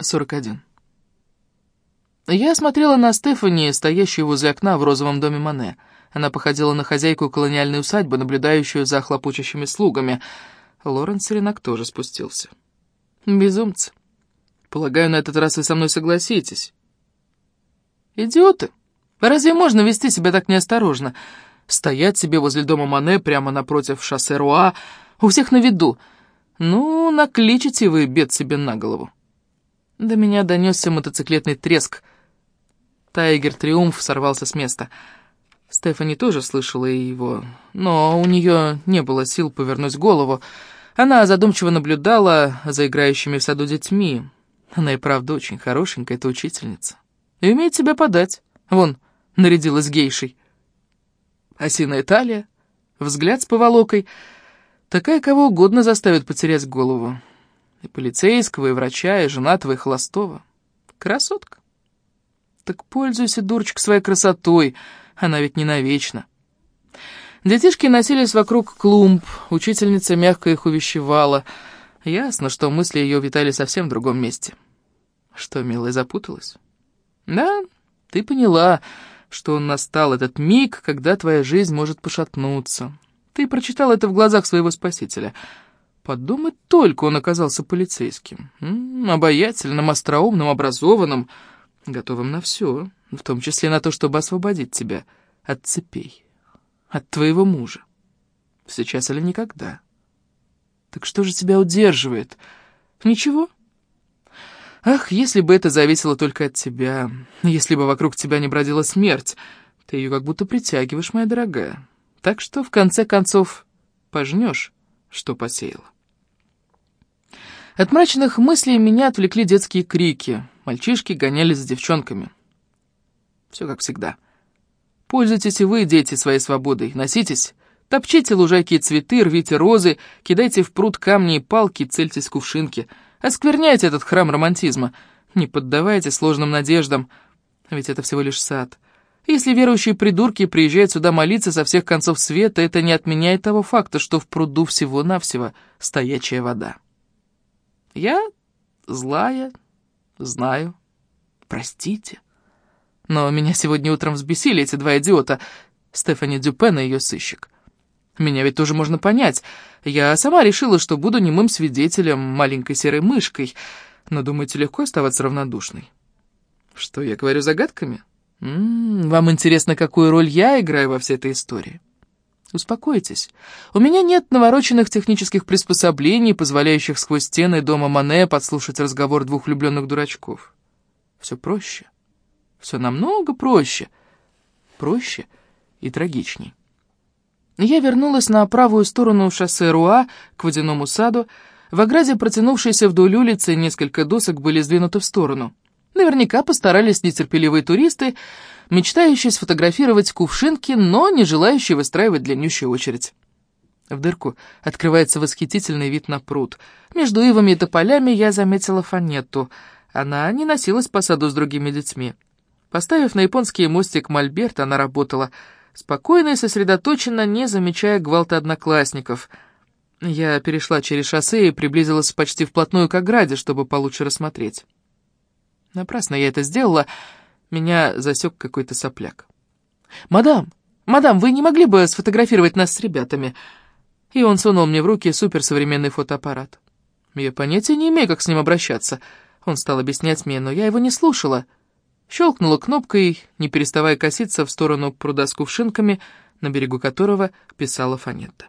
41. Я смотрела на Стефани, стоящую возле окна в розовом доме Мане. Она походила на хозяйку колониальной усадьбы, наблюдающую за хлопочущими слугами. Лоренс Ренак тоже спустился. Безумцы. Полагаю, на этот раз вы со мной согласитесь. Идиоты. Разве можно вести себя так неосторожно? Стоять себе возле дома Мане прямо напротив шоссе Руа, у всех на виду. Ну, накличите вы бед себе на голову. До меня донесся мотоциклетный треск. Тайгер Триумф сорвался с места. Стефани тоже слышала его, но у нее не было сил повернуть голову. Она задумчиво наблюдала за играющими в саду детьми. Она и правда очень хорошенькая, эта учительница. И умеет себя подать. Вон, нарядилась гейшей. Осиная талия, взгляд с поволокой. Такая кого угодно заставит потерять голову. И полицейского, и врача, и женатого, и холостого. Красотка. Так пользуйся, дурочка, своей красотой. Она ведь не навечно. Детишки носились вокруг клумб, учительница мягко их увещевала. Ясно, что мысли ее витали совсем в другом месте. Что, милая, запуталась? Да, ты поняла, что настал этот миг, когда твоя жизнь может пошатнуться. Ты прочитал это в глазах своего спасителя — Подумать только, он оказался полицейским. Обаятельным, остроумным, образованным, готовым на все, в том числе на то, чтобы освободить тебя от цепей, от твоего мужа. Сейчас или никогда. Так что же тебя удерживает? Ничего. Ах, если бы это зависело только от тебя, если бы вокруг тебя не бродила смерть, ты ее как будто притягиваешь, моя дорогая. Так что, в конце концов, пожнешь, что посеяла. От мрачных мыслей меня отвлекли детские крики. Мальчишки гонялись за девчонками. Все как всегда. Пользуйтесь и вы, дети, своей свободой. Носитесь. Топчите лужайки и цветы, рвите розы, кидайте в пруд камни и палки, цельтесь кувшинки. Оскверняйте этот храм романтизма. Не поддавайте сложным надеждам, ведь это всего лишь сад. Если верующие придурки приезжают сюда молиться со всех концов света, это не отменяет того факта, что в пруду всего-навсего стоячая вода. Я злая, знаю. Простите. Но меня сегодня утром взбесили эти два идиота, Стефани Дюпен и ее сыщик. Меня ведь тоже можно понять. Я сама решила, что буду немым свидетелем, маленькой серой мышкой. Но думаете, легко оставаться равнодушной? Что, я говорю загадками? М -м, вам интересно, какую роль я играю во всей этой истории? Успокойтесь. У меня нет навороченных технических приспособлений, позволяющих сквозь стены дома Мане подслушать разговор двух влюбленных дурачков. Все проще. Все намного проще. Проще и трагичней. Я вернулась на правую сторону шоссе Руа к водяному саду. В ограде, протянувшейся вдоль улицы, несколько досок были сдвинуты в сторону. Наверняка постарались нетерпеливые туристы, мечтающие сфотографировать кувшинки, но не желающие выстраивать длиннющую очередь. В дырку открывается восхитительный вид на пруд. Между ивами и тополями я заметила фанетту. Она не носилась по саду с другими детьми. Поставив на японский мостик мольберт, она работала спокойно и сосредоточенно, не замечая гвалта одноклассников. Я перешла через шоссе и приблизилась почти вплотную к ограде, чтобы получше рассмотреть. Напрасно я это сделала, меня засек какой-то сопляк. «Мадам, мадам, вы не могли бы сфотографировать нас с ребятами?» И он сунул мне в руки суперсовременный фотоаппарат. Я понятия не имею, как с ним обращаться. Он стал объяснять мне, но я его не слушала. Щелкнула кнопкой, не переставая коситься в сторону пруда с кувшинками, на берегу которого писала Фанетта.